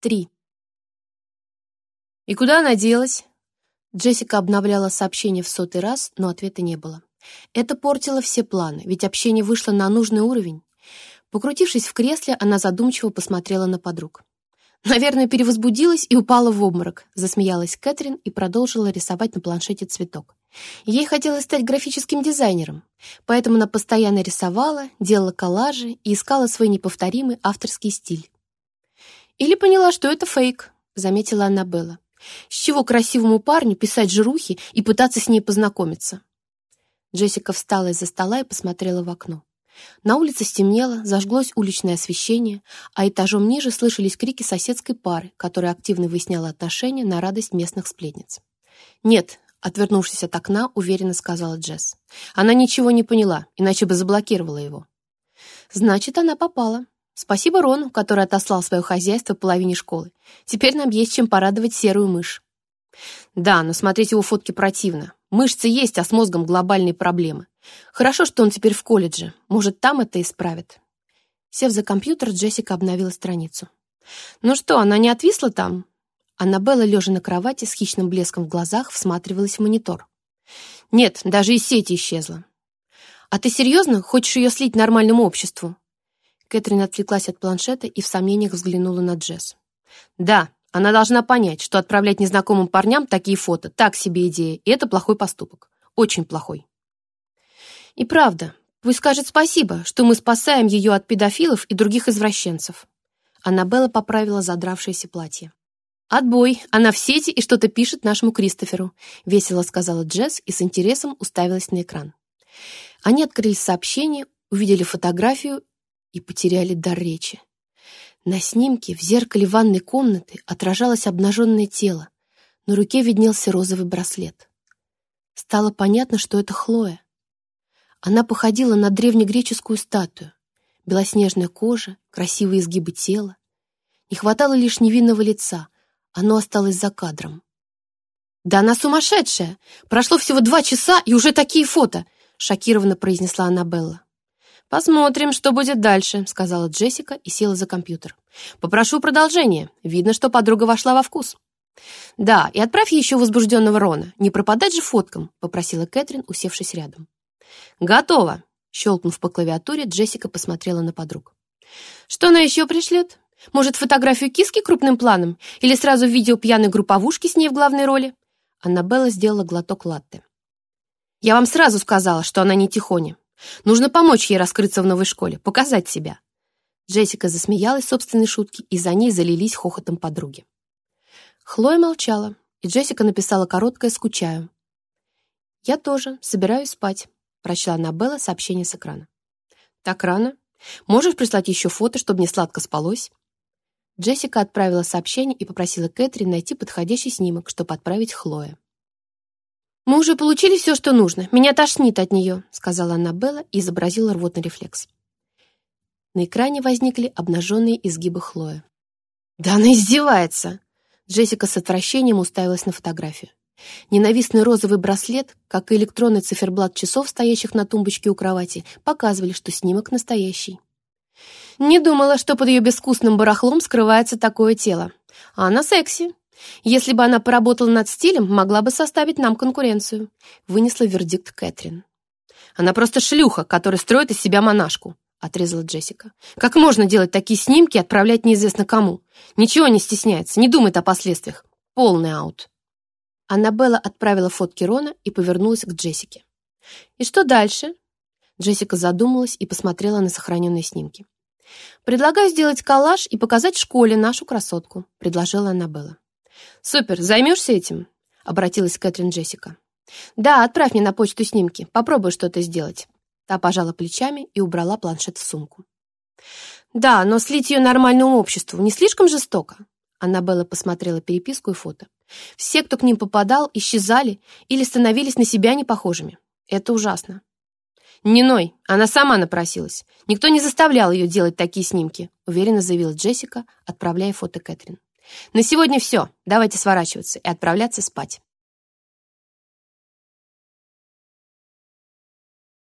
Три. «И куда она делась?» Джессика обновляла сообщение в сотый раз, но ответа не было. Это портило все планы, ведь общение вышло на нужный уровень. Покрутившись в кресле, она задумчиво посмотрела на подруг. «Наверное, перевозбудилась и упала в обморок», — засмеялась Кэтрин и продолжила рисовать на планшете цветок. Ей хотелось стать графическим дизайнером, поэтому она постоянно рисовала, делала коллажи и искала свой неповторимый авторский стиль. «Или поняла, что это фейк», — заметила Аннабелла. «С чего красивому парню писать жирухи и пытаться с ней познакомиться?» Джессика встала из-за стола и посмотрела в окно. На улице стемнело, зажглось уличное освещение, а этажом ниже слышались крики соседской пары, которая активно выясняла отношения на радость местных сплетниц. «Нет», — отвернувшись от окна, уверенно сказала Джесс. «Она ничего не поняла, иначе бы заблокировала его». «Значит, она попала», Спасибо Рону, который отослал свое хозяйство половине школы. Теперь нам есть чем порадовать серую мышь. Да, но смотреть его фотки противно. Мышцы есть, а с мозгом глобальные проблемы. Хорошо, что он теперь в колледже. Может, там это исправит. Сев за компьютер, Джессика обновила страницу. Ну что, она не отвисла там? Аннабелла, лежа на кровати, с хищным блеском в глазах, всматривалась в монитор. Нет, даже и сеть исчезла. А ты серьезно хочешь ее слить нормальному обществу? Кэтрин отвлеклась от планшета и в сомнениях взглянула на Джесс. «Да, она должна понять, что отправлять незнакомым парням такие фото — так себе идея, и это плохой поступок. Очень плохой». «И правда, пусть скажет спасибо, что мы спасаем ее от педофилов и других извращенцев». Аннабелла поправила задравшееся платье. «Отбой! Она в сети и что-то пишет нашему Кристоферу», — весело сказала Джесс и с интересом уставилась на экран. Они открыли сообщение, увидели фотографию и потеряли дар речи. На снимке в зеркале ванной комнаты отражалось обнаженное тело, на руке виднелся розовый браслет. Стало понятно, что это Хлоя. Она походила на древнегреческую статую. Белоснежная кожа, красивые изгибы тела. Не хватало лишь невинного лица, оно осталось за кадром. «Да она сумасшедшая! Прошло всего два часа, и уже такие фото!» — шокированно произнесла Аннабелла. «Посмотрим, что будет дальше», — сказала Джессика и села за компьютер. «Попрошу продолжение. Видно, что подруга вошла во вкус». «Да, и отправь еще возбужденного Рона. Не пропадать же фоткам», — попросила Кэтрин, усевшись рядом. «Готово», — щелкнув по клавиатуре, Джессика посмотрела на подруг. «Что она еще пришлет? Может, фотографию киски крупным планом? Или сразу видео пьяной групповушки с ней в главной роли?» Аннабелла сделала глоток латте. «Я вам сразу сказала, что она не тихоня. Нужно помочь ей раскрыться в новой школе, показать себя. Джессика засмеялась собственной шутке, и за ней залились хохотом подруги. Хлоя молчала, и Джессика написала короткое «скучаю». «Я тоже собираюсь спать», — прочла Набелла сообщение с экрана. «Так рано? Можешь прислать еще фото, чтобы мне сладко спалось?» Джессика отправила сообщение и попросила Кэтрин найти подходящий снимок, чтобы отправить Хлое. «Мы уже получили все, что нужно. Меня тошнит от нее», — сказала Аннабелла и изобразила рвотный рефлекс. На экране возникли обнаженные изгибы Хлоя. «Да она издевается!» Джессика с отвращением уставилась на фотографию. Ненавистный розовый браслет, как и электронный циферблат часов, стоящих на тумбочке у кровати, показывали, что снимок настоящий. «Не думала, что под ее безвкусным барахлом скрывается такое тело. А она секси», если бы она поработала над стилем, могла бы составить нам конкуренцию», — вынесла вердикт Кэтрин. «Она просто шлюха, которая строит из себя монашку», — отрезала Джессика. «Как можно делать такие снимки и отправлять неизвестно кому? Ничего не стесняется, не думает о последствиях. Полный аут». Аннабелла отправила фотки Рона и повернулась к Джессике. «И что дальше?» Джессика задумалась и посмотрела на сохраненные снимки. «Предлагаю сделать коллаж и показать в школе нашу красотку», — предложила Аннабелла. «Супер, займешься этим?» — обратилась Кэтрин Джессика. «Да, отправь мне на почту снимки, попробую что-то сделать». Та пожала плечами и убрала планшет в сумку. «Да, но слить ее нормальному обществу не слишком жестоко?» Аннабелла посмотрела переписку и фото. «Все, кто к ним попадал, исчезали или становились на себя непохожими. Это ужасно». «Не ной, она сама напросилась. Никто не заставлял ее делать такие снимки», уверенно заявила Джессика, отправляя фото Кэтрин. На сегодня все. Давайте сворачиваться и отправляться спать.